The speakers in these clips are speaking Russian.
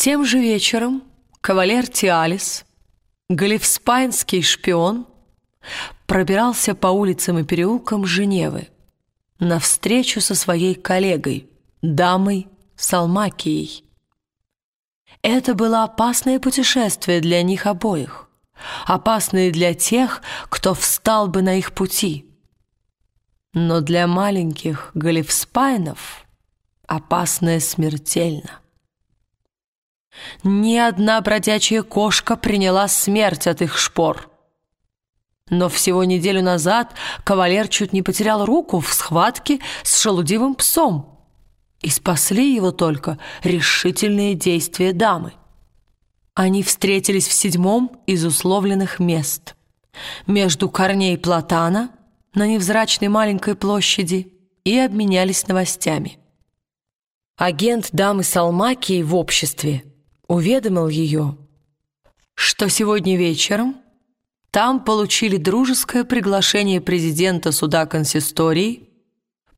Тем же вечером кавалер Тиалис, галифспайнский шпион, пробирался по улицам и переулкам Женевы на встречу со своей коллегой, дамой Салмакией. Это было опасное путешествие для них обоих, опасное для тех, кто встал бы на их пути. Но для маленьких галифспайнов опасное смертельно. Ни одна бродячая кошка приняла смерть от их шпор. Но всего неделю назад кавалер чуть не потерял руку в схватке с шелудивым псом, и спасли его только решительные действия дамы. Они встретились в седьмом из условленных мест, между корней платана на невзрачной маленькой площади и обменялись новостями. Агент дамы Салмакии в обществе уведомил ее, что сегодня вечером там получили дружеское приглашение президента суда консистории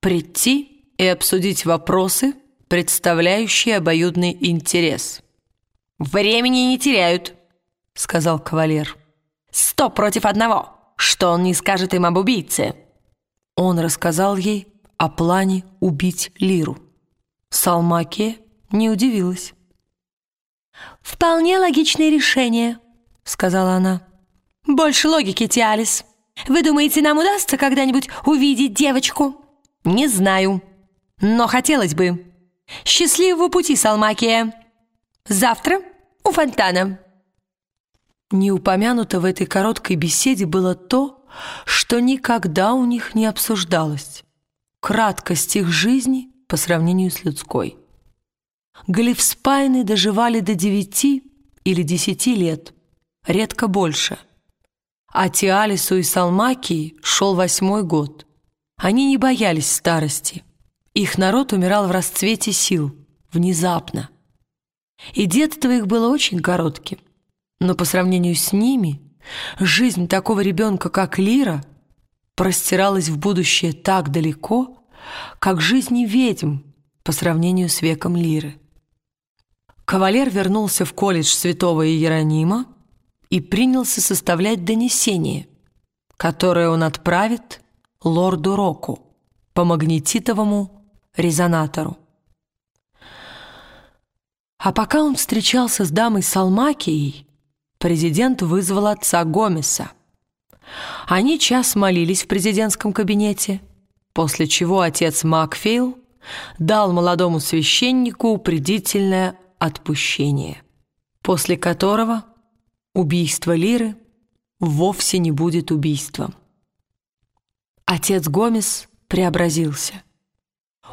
прийти и обсудить вопросы, представляющие обоюдный интерес. «Времени не теряют», — сказал кавалер. «Сто против одного. Что он не скажет им об убийце?» Он рассказал ей о плане убить Лиру. Салмакия не удивилась. «Вполне логичное решение», — сказала она. «Больше логики, Тиалис. Вы думаете, нам удастся когда-нибудь увидеть девочку?» «Не знаю, но хотелось бы. Счастливого пути, Салмакия. Завтра у фонтана». Не упомянуто в этой короткой беседе было то, что никогда у них не обсуждалось. Краткость их жизни по сравнению с людской. Галифспайны доживали до девяти или десяти лет, редко больше. А Тиалису и Салмакии шел восьмой год. Они не боялись старости. Их народ умирал в расцвете сил, внезапно. И детство их было очень коротким. Но по сравнению с ними, жизнь такого ребенка, как Лира, простиралась в будущее так далеко, как жизни ведьм по сравнению с веком Лиры. Кавалер вернулся в колледж святого Иеронима и принялся составлять донесение, которое он отправит лорду Року по магнетитовому резонатору. А пока он встречался с дамой Салмакией, президент вызвал отца Гомеса. Они час молились в президентском кабинете, после чего отец Макфейл дал молодому священнику упредительное отпущение, после которого убийство Лиры вовсе не будет убийством. Отец Гомес преобразился.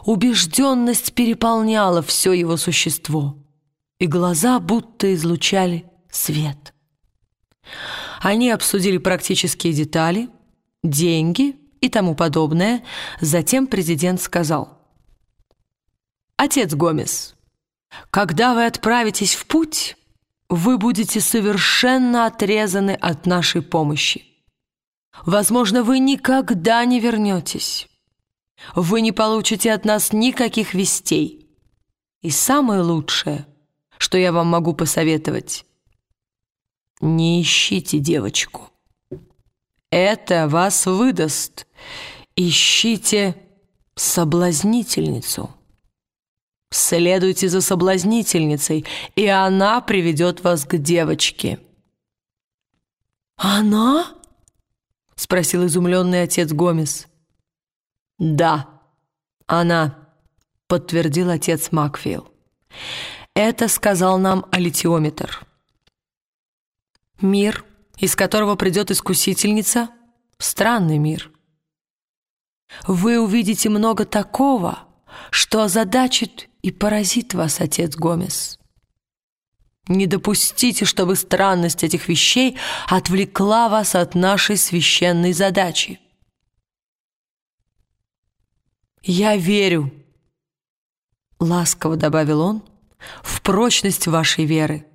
Убежденность переполняла все его существо, и глаза будто излучали свет. Они обсудили практические детали, деньги и тому подобное. Затем президент сказал, «Отец Гомес, когда вы отправитесь в путь, вы будете совершенно отрезаны от нашей помощи. Возможно, вы никогда не вернетесь. Вы не получите от нас никаких вестей. И самое лучшее, что я вам могу посоветовать, не ищите девочку. Это вас выдаст. Ищите соблазнительницу. Следуйте за соблазнительницей, и она приведет вас к девочке». «Она?» — спросил изумленный отец Гомес. «Да, она», — подтвердил отец Макфилл. «Это сказал нам алитиометр. Мир, из которого придет искусительница, — странный мир. Вы увидите много такого, что озадачит и поразит вас, отец Гомес. Не допустите, чтобы странность этих вещей отвлекла вас от нашей священной задачи. «Я верю», — ласково добавил он, — «в прочность вашей веры.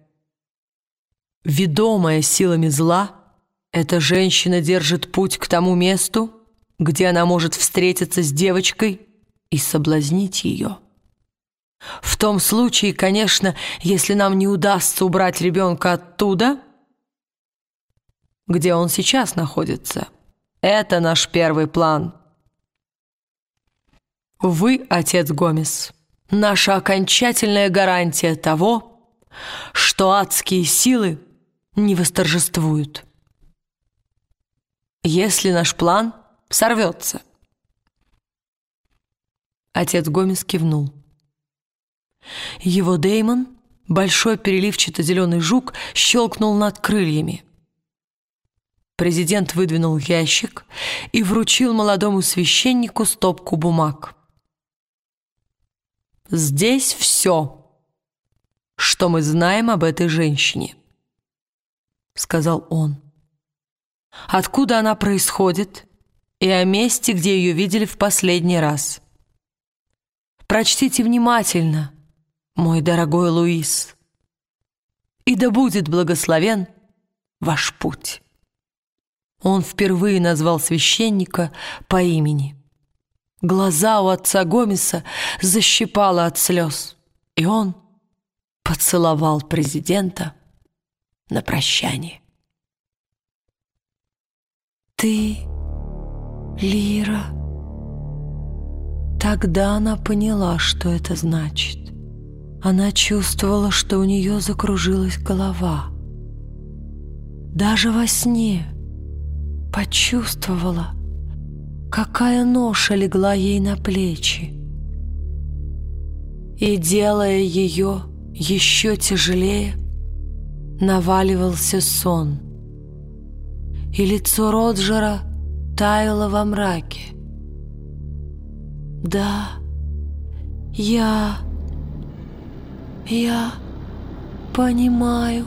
Ведомая силами зла, эта женщина держит путь к тому месту, где она может встретиться с девочкой и соблазнить ее». В том случае, конечно, если нам не удастся убрать ребенка оттуда, где он сейчас находится. Это наш первый план. Вы, отец Гомес, наша окончательная гарантия того, что адские силы не восторжествуют. Если наш план сорвется. Отец Гомес кивнул. Его Деймон, большой переливчато-зеленый жук, щелкнул над крыльями. Президент выдвинул ящик и вручил молодому священнику стопку бумаг. «Здесь все, что мы знаем об этой женщине», — сказал он. «Откуда она происходит и о месте, где ее видели в последний раз. Прочтите внимательно, мой дорогой Луис, и да будет благословен ваш путь». Он впервые назвал священника по имени. Глаза у отца Гомеса защипало от слез, и он поцеловал президента на прощание. «Ты, Лира...» Тогда она поняла, что это значит. Она чувствовала, что у нее закружилась голова. Даже во сне почувствовала, какая ноша легла ей на плечи. И, делая ее еще тяжелее, наваливался сон. И лицо Роджера таяло во мраке. Да, я... я понимаю.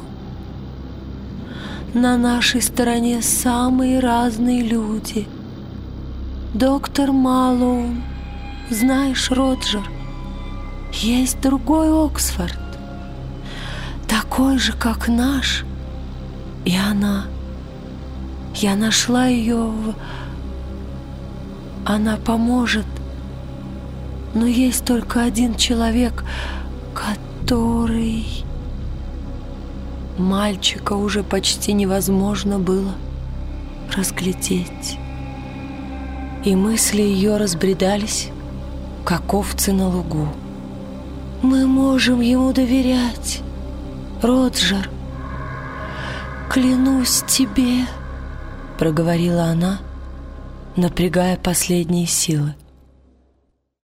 На нашей стороне самые разные люди. Доктор Малоун, знаешь, Роджер, есть другой Оксфорд, такой же, как наш. И она... Я нашла ее в... Она поможет. Но есть только один человек, который... Мальчика уже почти невозможно было разглядеть. И мысли ее разбредались, как овцы на лугу. «Мы можем ему доверять, Роджер. Клянусь тебе», — проговорила она, напрягая последние силы.